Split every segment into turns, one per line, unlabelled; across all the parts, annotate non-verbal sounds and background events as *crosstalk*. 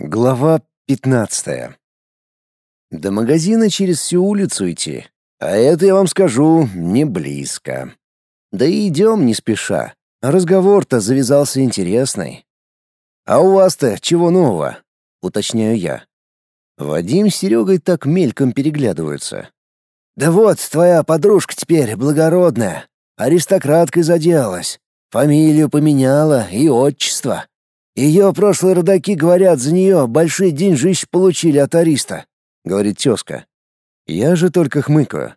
Глава пятнадцатая. До магазина через всю улицу идти, а это, я вам скажу, не близко. Да и идем не спеша. Разговор-то завязался интересный. «А у вас-то чего нового?» — уточняю я. Вадим с Серегой так мельком переглядываются. «Да вот, твоя подружка теперь благородная, аристократкой заделалась, фамилию поменяла и отчество. Ее прошлые родаки, говорят, за нее большие деньжищ получили от Ариста», — говорит тезка. Я же только хмыкаю.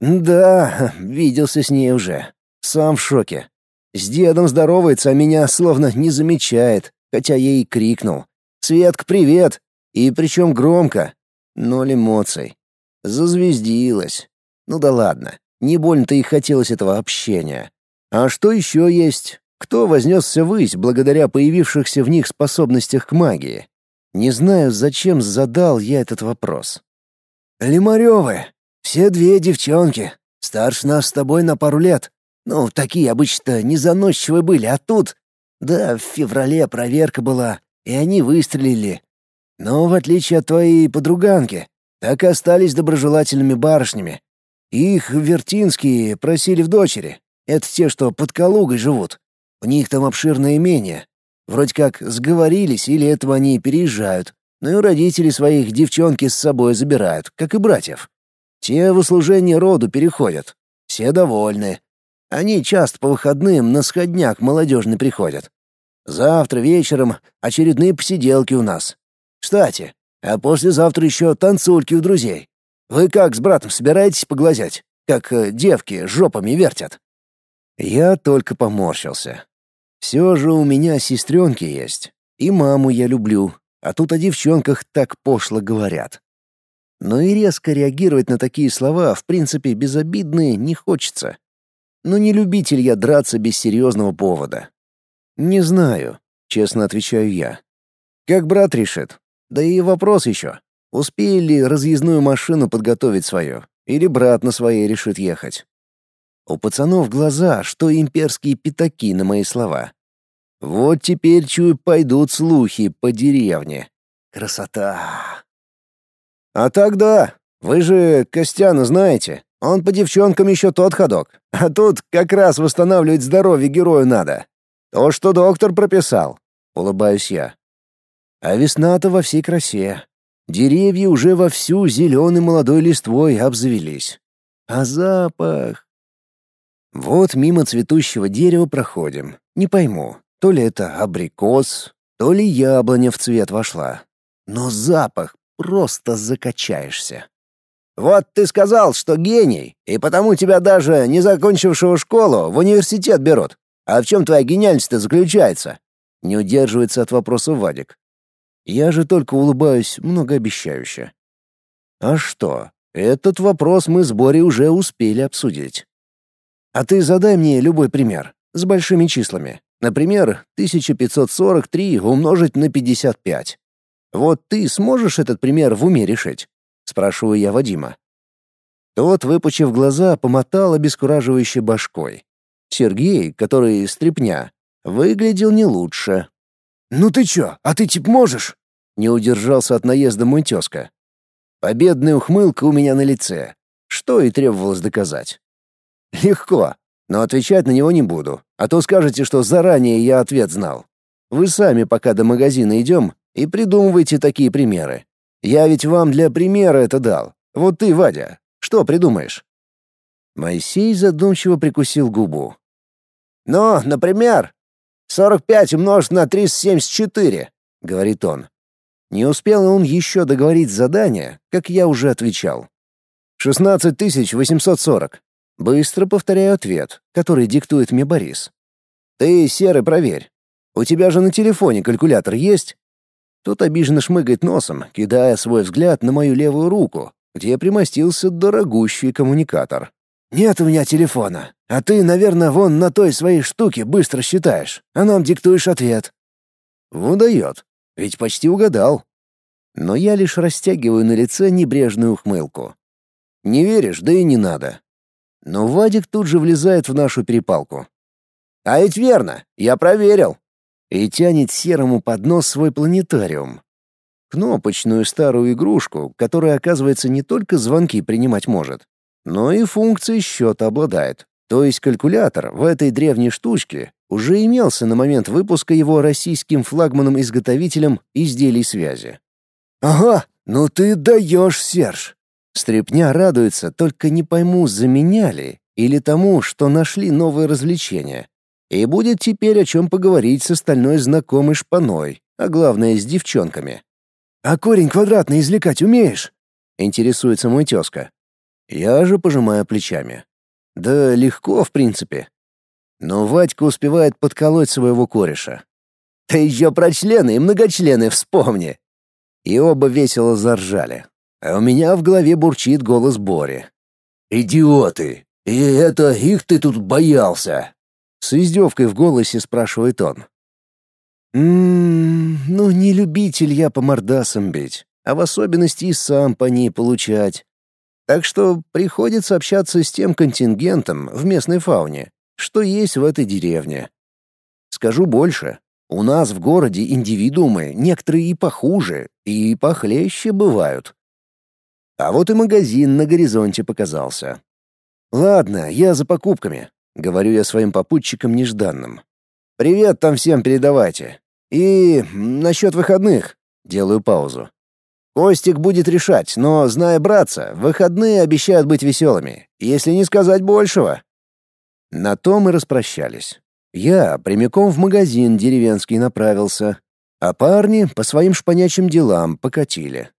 «Да, виделся с ней уже. Сам в шоке. С дедом здоровается, а меня словно не замечает, хотя ей крикнул. «Светка, привет!» И причем громко. Ноль эмоций. Зазвездилась. Ну да ладно, не больно-то и хотелось этого общения. А что еще есть? Кто вознесся ввысь благодаря появившихся в них способностях к магии? Не знаю, зачем задал я этот вопрос. «Лимарёвы, все две девчонки, старше нас с тобой на пару лет. Ну, такие обычно незаносчивые были, а тут... Да, в феврале проверка была, и они выстрелили. Но в отличие от твоей подруганки, так и остались доброжелательными барышнями. Их вертинские просили в дочери. Это те, что под Калугой живут. У них там обширное имение. Вроде как сговорились, или этого они переезжают. Но и родители своих девчонки с собой забирают, как и братьев. Те в услужение роду переходят. Все довольны. Они часто по выходным на сходняк молодежный приходят. Завтра вечером очередные посиделки у нас. Кстати, а послезавтра еще танцульки у друзей. Вы как с братом собираетесь поглазять? Как э, девки жопами вертят?» Я только поморщился. Все же у меня сестренки есть, и маму я люблю, а тут о девчонках так пошло говорят. Но и резко реагировать на такие слова, в принципе, безобидные, не хочется. Но не любитель я драться без серьезного повода. «Не знаю», — честно отвечаю я. «Как брат решит. Да и вопрос еще. Успею ли разъездную машину подготовить свою? Или брат на своей решит ехать? У пацанов глаза, что имперские пятаки на мои слова. Вот теперь, чую, пойдут слухи по деревне. Красота! А тогда, вы же Костяна знаете, он по девчонкам еще тот ходок. А тут как раз восстанавливать здоровье герою надо. То, что доктор прописал. Улыбаюсь я. А весна-то во всей красе. Деревья уже вовсю зеленой молодой листвой обзавелись. А запах... Вот мимо цветущего дерева проходим. Не пойму, то ли это абрикос, то ли яблоня в цвет вошла. Но запах просто закачаешься. «Вот ты сказал, что гений, и потому тебя даже не закончившего школу в университет берут. А в чем твоя гениальность-то заключается?» Не удерживается от вопроса Вадик. Я же только улыбаюсь многообещающе. А что, этот вопрос мы с Борей уже успели обсудить. А ты задай мне любой пример, с большими числами. Например, 1543 умножить на 55. Вот ты сможешь этот пример в уме решить? Спрашиваю я Вадима. Тот, выпучив глаза, помотал обескураживающей башкой. Сергей, который стрепня, выглядел не лучше. «Ну ты чё, а ты тип можешь?» Не удержался от наезда мой тезка. Победная ухмылка у меня на лице, что и требовалось доказать. *laughs* Легко, но отвечать на него не буду, а то скажете, что заранее я ответ знал. Вы сами пока до магазина идем и придумывайте такие примеры. Я ведь вам для примера это дал. Вот ты, Вадя, что придумаешь?» Моисей задумчиво прикусил губу. «Ну, например, 45 умножить на 374», — говорит он. Не успел он еще договорить задание, как я уже отвечал. «16 840. Быстро повторяю ответ, который диктует мне Борис. «Ты, Серый, проверь. У тебя же на телефоне калькулятор есть?» Тот обиженно шмыгает носом, кидая свой взгляд на мою левую руку, где примостился дорогущий коммуникатор. «Нет у меня телефона, а ты, наверное, вон на той своей штуке быстро считаешь, а нам диктуешь ответ». «Выдает. Ведь почти угадал». Но я лишь растягиваю на лице небрежную ухмылку. «Не веришь, да и не надо. Но Вадик тут же влезает в нашу перепалку. «А ведь верно, я проверил!» И тянет серому под нос свой планетариум. Кнопочную старую игрушку, которая, оказывается, не только звонки принимать может, но и функции счета обладает. То есть калькулятор в этой древней штучке уже имелся на момент выпуска его российским флагманом-изготовителем изделий связи. «Ага, ну ты даешь, Серж!» Стрепня радуется, только не пойму, заменяли или тому, что нашли новое развлечение. И будет теперь о чем поговорить с остальной знакомой шпаной, а главное с девчонками. «А корень квадратный извлекать умеешь?» — интересуется мой тезка. Я же пожимаю плечами. Да легко, в принципе. Но Вадька успевает подколоть своего кореша. «Ты еще про члены и многочлены вспомни!» И оба весело заржали. А у меня в голове бурчит голос Бори. «Идиоты! И это их ты тут боялся!» С издевкой в голосе спрашивает он. «Ммм, ну не любитель я по мордасам бить, а в особенности и сам по ней получать. Так что приходится общаться с тем контингентом в местной фауне, что есть в этой деревне. Скажу больше, у нас в городе индивидуумы некоторые и похуже, и похлеще бывают. А вот и магазин на горизонте показался. «Ладно, я за покупками», — говорю я своим попутчикам нежданным. «Привет там всем передавайте. И насчет выходных», — делаю паузу. Костик будет решать, но, зная братца, выходные обещают быть веселыми, если не сказать большего. На том мы распрощались. Я прямиком в магазин деревенский направился, а парни по своим шпанячим делам покатили.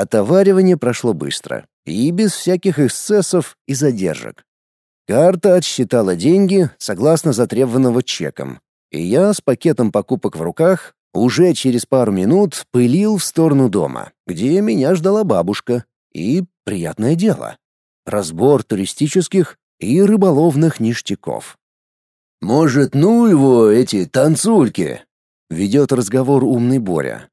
Отоваривание прошло быстро и без всяких эксцессов и задержек. Карта отсчитала деньги согласно затребованного чеком, и я с пакетом покупок в руках уже через пару минут пылил в сторону дома, где меня ждала бабушка. И приятное дело. Разбор туристических и рыболовных ништяков. «Может, ну его, эти танцульки?» — ведет разговор умный Боря.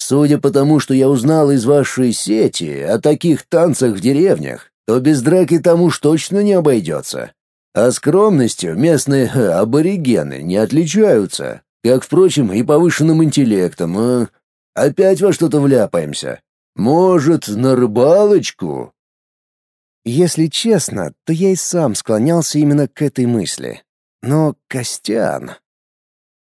«Судя по тому, что я узнал из вашей сети о таких танцах в деревнях, то без драки там уж точно не обойдется. А скромностью местные аборигены не отличаются. Как, впрочем, и повышенным интеллектом, а? Опять во что-то вляпаемся. Может, на рыбалочку?» Если честно, то я и сам склонялся именно к этой мысли. Но Костян...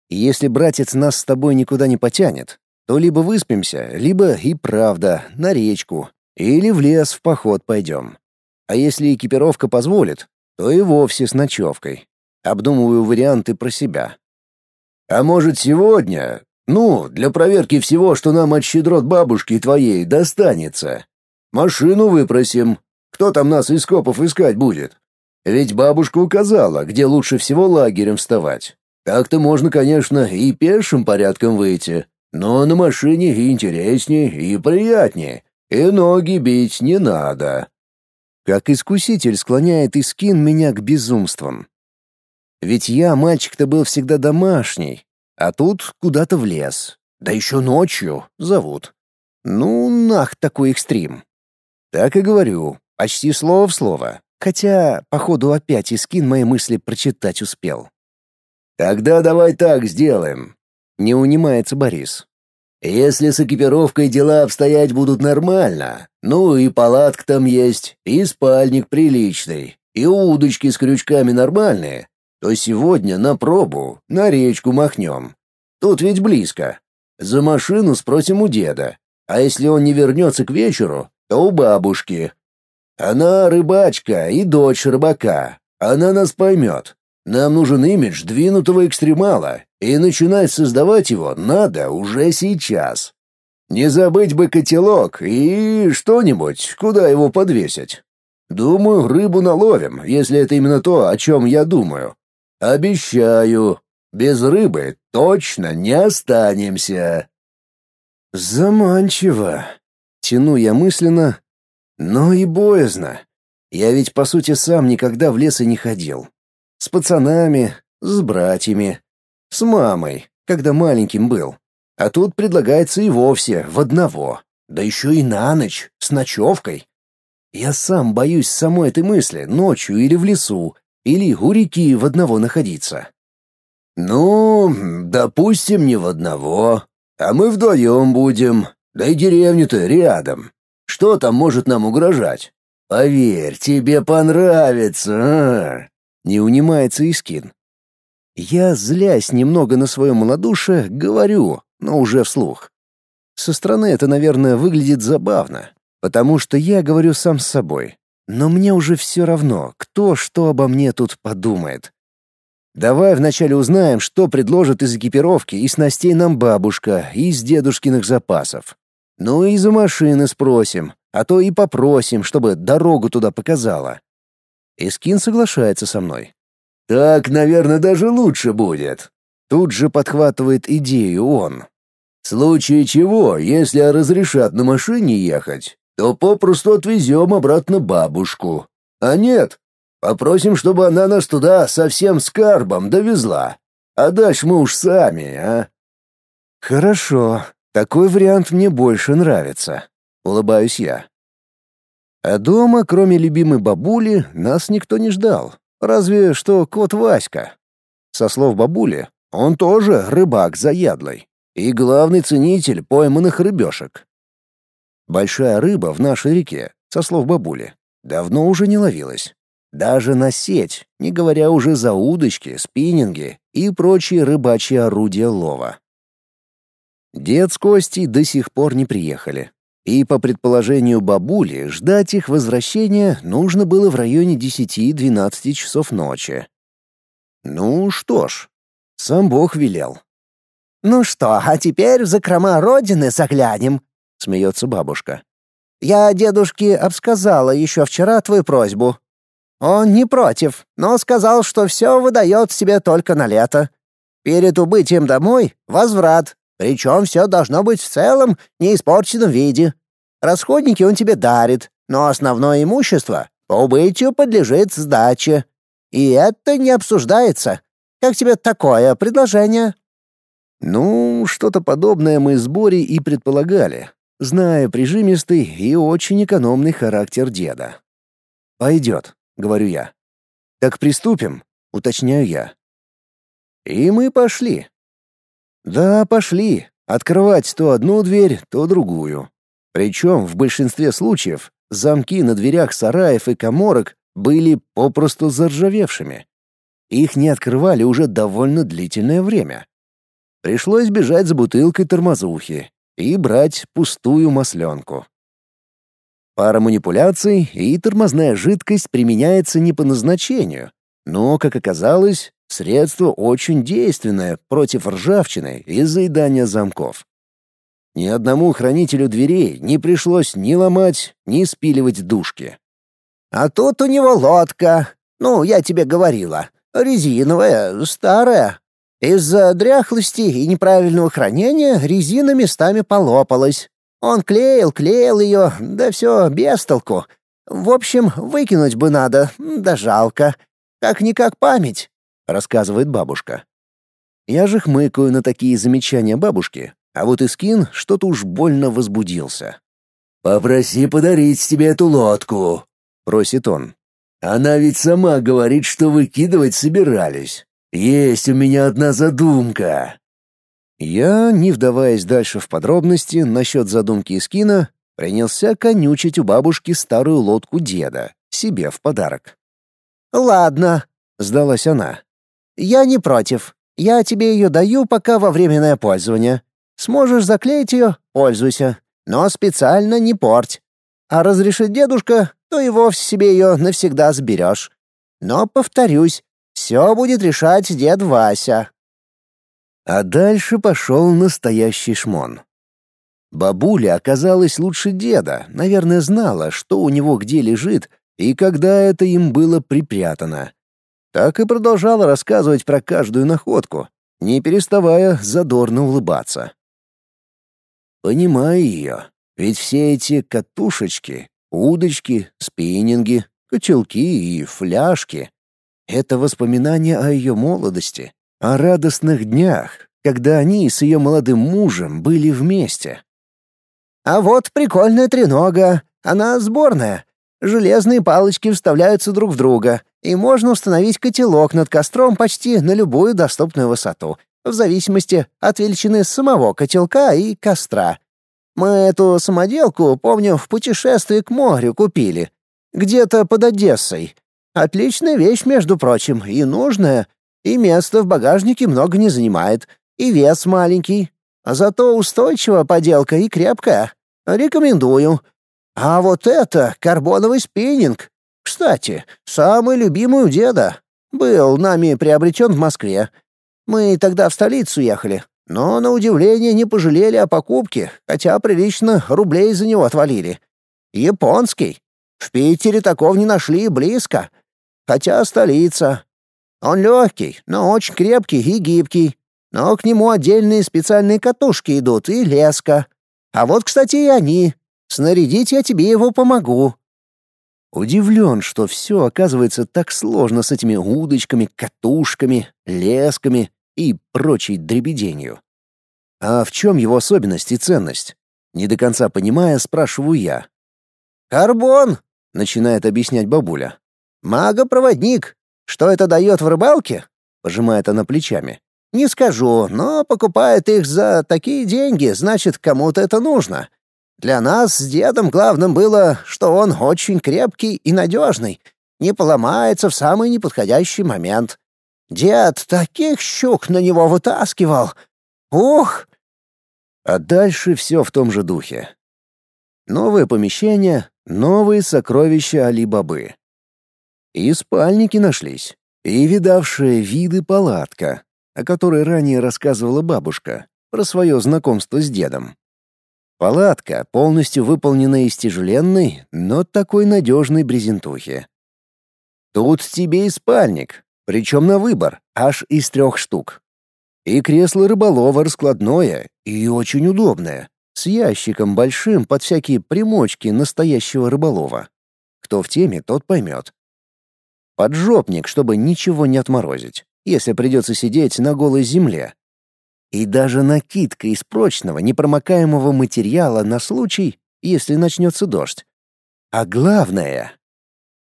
Если братец нас с тобой никуда не потянет, то либо выспимся, либо и правда на речку, или в лес в поход пойдем. А если экипировка позволит, то и вовсе с ночевкой. Обдумываю варианты про себя. А может, сегодня? Ну, для проверки всего, что нам от щедрот бабушки твоей достанется. Машину выпросим. Кто там нас из копов искать будет? Ведь бабушка указала, где лучше всего лагерем вставать. Так-то можно, конечно, и пешим порядком выйти, но на машине и интереснее, и приятнее, и ноги бить не надо. Как искуситель склоняет Искин меня к безумствам. Ведь я мальчик-то был всегда домашний, а тут куда-то в лес. Да еще ночью зовут. Ну, нах такой экстрим. Так и говорю, почти слово в слово. Хотя, походу, опять Искин мои мысли прочитать успел. «Тогда давай так сделаем», — не унимается Борис. «Если с экипировкой дела обстоять будут нормально, ну и палатка там есть, и спальник приличный, и удочки с крючками нормальные, то сегодня на пробу, на речку махнем. Тут ведь близко. За машину спросим у деда. А если он не вернется к вечеру, то у бабушки. Она рыбачка и дочь рыбака. Она нас поймет. Нам нужен имидж двинутого экстремала, и начинать создавать его надо уже сейчас. Не забыть бы котелок и что-нибудь, куда его подвесить. Думаю, рыбу наловим, если это именно то, о чем я думаю. Обещаю, без рыбы точно не останемся. Заманчиво. Тяну я мысленно, но и боязно. Я ведь, по сути, сам никогда в лес и не ходил. С пацанами, с братьями, с мамой, когда маленьким был. А тут предлагается и вовсе в одного. Да еще и на ночь, с ночевкой. Я сам боюсь самой этой мысли, ночью или в лесу, или у реки в одного находиться? Ну, допустим, не в одного. А мы вдвоем будем, да и деревня-то рядом. Что там может нам угрожать? Поверь, тебе понравится, а? Не унимается Искин. Я, злясь немного на свое малодушие, говорю, но уже вслух. Со стороны это, наверное, выглядит забавно, потому что я говорю сам с собой. Но мне уже все равно, кто что обо мне тут подумает. Давай вначале узнаем, что предложит из экипировки и снастей нам бабушка из дедушкиных запасов. Ну и за машины спросим, а то и попросим, чтобы дорогу туда показала. Искин соглашается со мной. Так, наверное, даже лучше будет. Тут же подхватывает идею он. В случае чего, если разрешат на машине ехать, то попросту отвезем обратно бабушку. А нет, попросим, чтобы она нас туда со всем скарбом довезла. А дальше мы уж сами, а? Хорошо, такой вариант мне больше нравится. Улыбаюсь я. А дома, кроме любимой бабули, нас никто не ждал. Разве что кот Васька. Со слов бабули, он тоже рыбак заядлый и главный ценитель пойманных рыбешек. Большая рыба в нашей реке, со слов бабули, давно уже не ловилась. Даже на сеть, не говоря уже за удочки, спиннинги и прочие рыбачьи орудия лова. Дед с Костей до сих пор не приехали, и, по предположению бабули, ждать их возвращения нужно было в районе 10-12 часов ночи. Ну что ж, сам Бог велел.
«Ну что, а теперь в закрома Родины заглянем», — смеется бабушка. «Я дедушке обсказала еще вчера твою просьбу. Он не против, но сказал, что все выдает себе только на лето. Перед убытием домой — возврат, причем все должно быть в целом неиспорченном виде. Расходники он тебе дарит, но основное имущество по убытию подлежит сдаче. И это не обсуждается. Как тебе такое предложение?»
Ну, что-то подобное мы с Борей и предполагали, зная прижимистый и очень экономный характер деда. «Пойдет», — говорю я. «Так приступим», — уточняю я. И мы пошли. Да, пошли. Открывать то одну дверь, то другую. Причем в большинстве случаев замки на дверях сараев и коморок были попросту заржавевшими. Их не открывали уже довольно длительное время. Пришлось бежать за бутылкой тормозухи и брать пустую масленку. Пара манипуляций, и тормозная жидкость применяется не по назначению, но, как оказалось, Средство очень действенное против ржавчины и заедания замков. Ни одному хранителю дверей не пришлось ни ломать, ни спиливать дужки.
«А тут у него лодка. Ну, я тебе говорила. Резиновая, старая. Из-за дряхлости и неправильного хранения резина местами полопалась. Он клеил, клеил ее, да все без толку. В общем, выкинуть бы надо, да жалко. Как-никак память. — рассказывает бабушка. Я же хмыкаю на такие замечания бабушки, а вот Искин что-то уж больно возбудился. «Попроси подарить тебе эту лодку», — просит он. «Она ведь сама говорит, что выкидывать собирались. Есть у меня одна задумка». Я, не вдаваясь дальше в подробности насчет задумки Искина, принялся конючить у бабушки старую лодку деда, себе в подарок. «Ладно», — сдалась она. «Я не против. Я тебе ее даю пока во временное пользование. Сможешь заклеить ее — пользуйся. Но специально не порть. А разрешит дедушка, то и вовсе себе ее навсегда сберешь. Но, повторюсь, все будет решать дед Вася».
А дальше пошел настоящий шмон. Бабуля оказалась лучше деда, наверное, знала, что у него где лежит и когда это им было припрятано так и продолжала рассказывать про каждую находку, не переставая задорно улыбаться. Понимаю ее, ведь все эти катушечки, удочки, спиннинги, котелки и фляжки — это воспоминания о ее молодости, о радостных днях, когда они с ее молодым мужем были вместе.
«А вот прикольная тренога, она сборная. Железные палочки вставляются друг в друга, и можно установить котелок над костром почти на любую доступную высоту. в зависимости от величины самого котелка и костра. Мы эту самоделку, помню, в путешествии к морю купили. Где-то под Одессой. Отличная вещь, между прочим, и нужная. И места в багажнике много не занимает. И вес маленький. А зато устойчивая поделка и крепкая. Рекомендую. А вот это карбоновый спиннинг. Кстати, самый любимый у деда. Был нами приобретен в Москве. Мы тогда в столицу ехали, но, на удивление, не пожалели о покупке, хотя прилично рублей за него отвалили. Японский. В Питере такого не нашли близко. Хотя столица. Он легкий, но очень крепкий и гибкий. Но к нему отдельные специальные катушки идут и леска. А вот, кстати, и они. Снарядить я тебе его помогу.
Удивлен, что все оказывается так сложно с этими удочками, катушками, лесками и прочей дребеденью. А в чем его особенность и ценность? Не до конца понимая, спрашиваю я.
«Карбон!» — начинает объяснять бабуля. «Магопроводник. Что это дает в рыбалке?» — пожимает она плечами. «Не скажу, но покупает их за такие деньги, значит, кому-то это нужно. Для нас с дедом главным было, что он очень крепкий и надежный, не поломается в самый неподходящий момент. Дед таких щук на него вытаскивал. Ух!
А дальше все в том же духе. Новое помещение, новые сокровища Али-Бабы. И спальники нашлись, и видавшая виды палатка, о которой ранее рассказывала бабушка, про свое знакомство с дедом. Палатка, полностью выполненная из тяжеленной, но такой надежной брезентухи. Тут тебе и спальник, причем на выбор, аж из трех штук. И кресло рыболова раскладное и очень удобное, с ящиком большим под всякие примочки настоящего рыболова. Кто в теме, тот поймет. Поджопник, чтобы ничего не отморозить, если придется сидеть на голой земле, и даже накидка из прочного, непромокаемого материала на случай, если начнется дождь. А главное...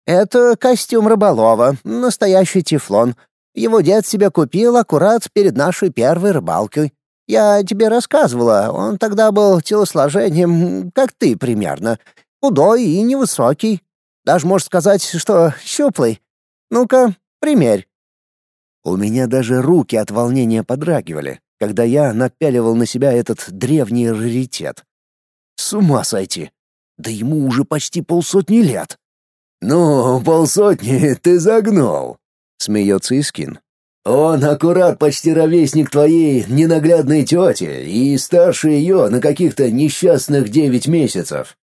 «Это костюм рыболова, настоящий тефлон. Его дед себе купил аккурат перед нашей первой рыбалкой. Я тебе рассказывала, он тогда был телосложением, как ты примерно, худой и невысокий. Даже можно сказать, что щуплый. Ну-ка, примерь».
У меня даже руки от волнения подрагивали когда я напяливал на себя этот древний раритет. С ума сойти! Да ему уже почти полсотни лет.
«Ну, полсотни ты загнул», — смеется Искин. «Он аккурат почти ровесник твоей ненаглядной тети и старше ее на каких-то несчастных девять месяцев».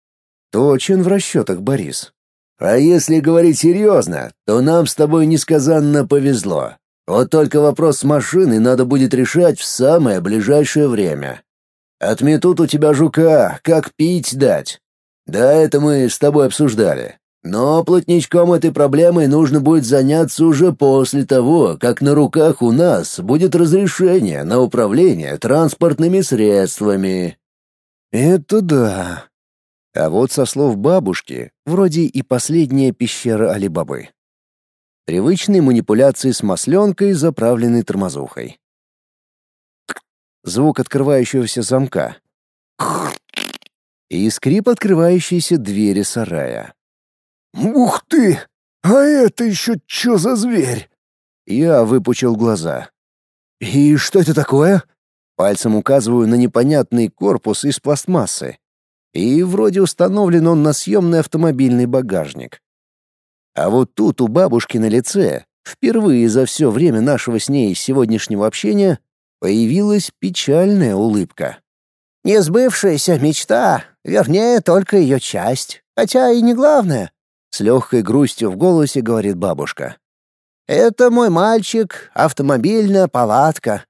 Точен в расчетах, Борис.
«А если говорить серьезно, то нам с тобой несказанно повезло. Вот только вопрос с машиной надо будет решать в самое ближайшее время. Отметут у тебя жука, как пить дать. Да, это мы с тобой обсуждали. Но плотничком этой проблемой нужно будет заняться уже после того, как на руках у нас будет разрешение на управление транспортными средствами.
Это да. А вот со слов бабушки, вроде и последняя пещера Алибабы. Привычные манипуляции с масленкой, заправленной тормозухой. Звук открывающегося замка. И скрип открывающейся двери сарая.
«Ух ты! А это еще что за зверь?»
Я выпучил глаза. «И что это такое?» Пальцем указываю на непонятный корпус из пластмассы. И вроде установлен он на съемный автомобильный багажник. А вот тут у бабушки на лице, впервые за все время нашего с ней сегодняшнего общения, появилась печальная улыбка.
«Несбывшаяся мечта, вернее, только ее часть, хотя и не главное», — с легкой грустью в голосе говорит бабушка. «Это мой мальчик, автомобильная палатка.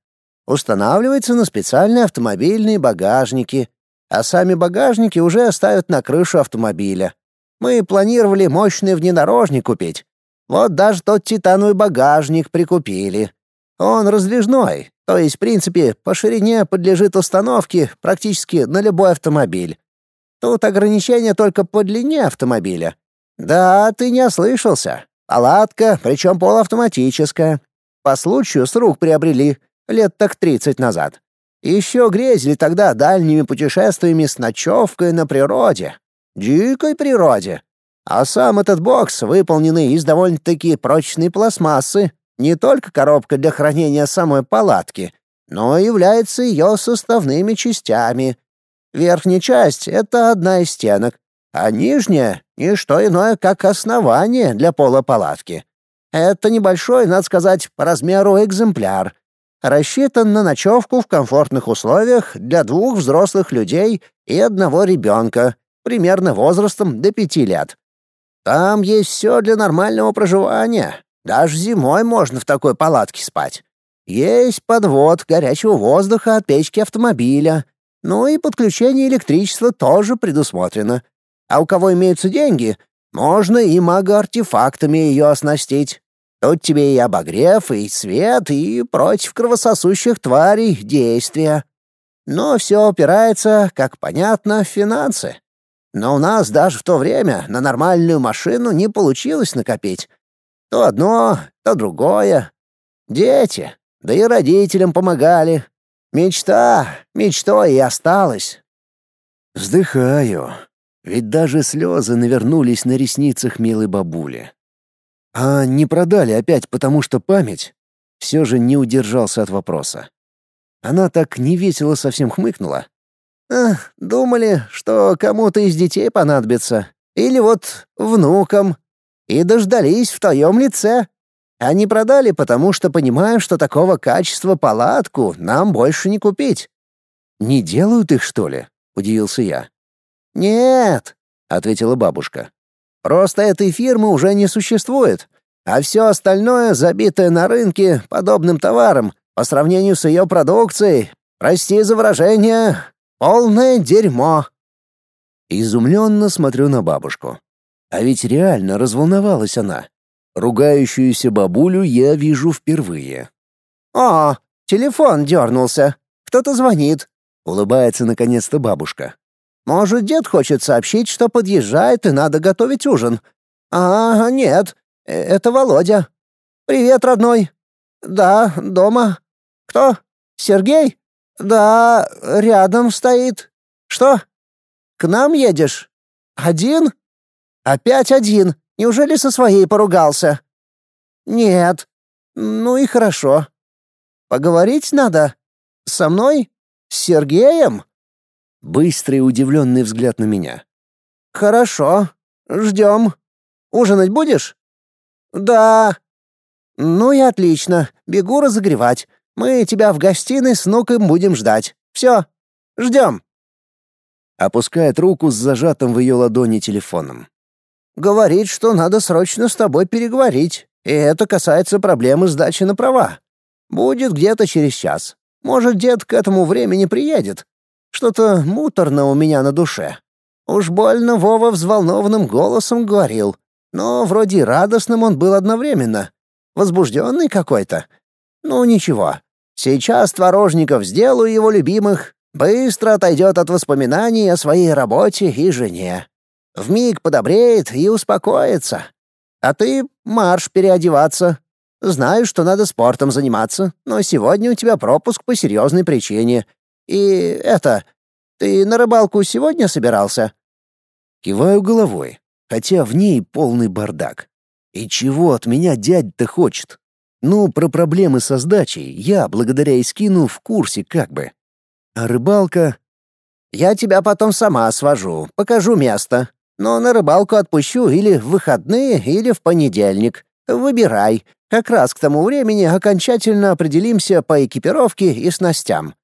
Устанавливается на специальные автомобильные багажники, а сами багажники уже оставят на крышу автомобиля. Мы планировали мощный внедорожник купить. Вот даже тот титановый багажник прикупили. Он раздвижной, то есть, в принципе, по ширине подлежит установке практически на любой автомобиль. Тут ограничение только по длине автомобиля. Да, ты не ослышался. Палатка, причем полуавтоматическая. По случаю с рук приобрели. лет так тридцать назад. Еще грезили тогда дальними путешествиями с ночевкой на природе. Дикой природе. А сам этот бокс, выполненный из довольно-таки прочной пластмассы, не только коробка для хранения самой палатки, но является ее составными частями. Верхняя часть — это одна из стенок, а нижняя — не что иное, как основание для пола палатки. Это небольшой, надо сказать, по размеру экземпляр. Рассчитан на ночевку в комфортных условиях для двух взрослых людей и одного ребенка, примерно возрастом до пяти лет. Там есть все для нормального проживания. Даже зимой можно в такой палатке спать. Есть подвод горячего воздуха от печки автомобиля. Ну и подключение электричества тоже предусмотрено. А у кого имеются деньги, можно и мага-артефактами ее оснастить. Тут тебе и обогрев, и свет, и против кровососущих тварей действия. Но все опирается, как понятно, в финансы. Но у нас даже в то время на нормальную машину не получилось накопить. То одно, то другое. Дети, да и родителям помогали. Мечта, мечтой и осталась.
Вздыхаю, ведь даже слезы навернулись на ресницах милой бабули. А не продали опять, потому что память? Все же не удержался от вопроса. Она так невесело совсем хмыкнула.
Думали, что кому-то из детей понадобится. Или вот внукам. И дождались в твоем лице. Они продали, потому что понимают, что такого качества палатку нам больше не купить.
«Не делают их, что ли?» — удивился я.
«Нет», — ответила бабушка. «Просто этой фирмы уже не существует, а все остальное, забитое на рынке подобным товаром, по сравнению с ее продукцией, прости за выражение, Полное дерьмо.
Изумленно смотрю на бабушку. А ведь реально разволновалась она. Ругающуюся бабулю я вижу впервые.
«О, телефон дернулся. Кто-то звонит», —
улыбается наконец-то бабушка.
«Может, дед хочет сообщить, что подъезжает и надо готовить ужин?» «А, нет, э, это Володя. Привет, родной». «Да, дома. Кто? Сергей?» «Да, рядом стоит. Что? К нам едешь? Один? Опять один. Неужели со своей поругался?» «Нет. Ну и хорошо. Поговорить надо? Со мной? С Сергеем?»
Быстрый удивленный взгляд на меня.
«Хорошо. Ждем. Ужинать будешь?» «Да». «Ну и отлично. Бегу разогревать. Мы тебя в гостиной с внуком будем ждать. Все, ждем».
Опускает руку с зажатым в ее ладони телефоном.
«Говорит, что надо срочно с тобой переговорить, и это касается проблемы сдачи на права. Будет где-то через час. Может, дед к этому времени приедет. Что-то муторно у меня на душе. Уж больно Вова взволнованным голосом говорил, но вроде радостным он был одновременно. Возбужденный какой-то. Ну ничего, Сейчас Творожников сделаю его любимых, быстро отойдет от воспоминаний о своей работе и жене. Вмиг подобреет и успокоится. А ты марш переодеваться. Знаю, что надо спортом заниматься, но сегодня у тебя пропуск по серьезной причине. И это... Ты на рыбалку сегодня собирался?»
Киваю головой, хотя в ней полный бардак. И чего от меня дядь-то хочет? Ну, про проблемы со сдачей я, благодаря Искину, в курсе как бы. А рыбалка...
Я тебя потом сама свожу, покажу место. Но на рыбалку отпущу или в выходные, или в понедельник. Выбирай. Как раз к тому времени окончательно определимся по экипировке и снастям.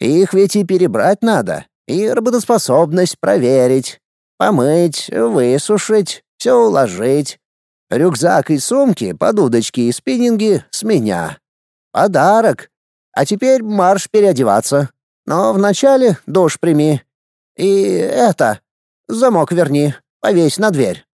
Их ведь и перебрать надо, и работоспособность проверить. Помыть, высушить, все уложить. Рюкзак и сумки, подудочки и спиннинги с меня. Подарок. А теперь марш переодеваться. Но вначале душ прими. И это, замок верни, повесь на дверь.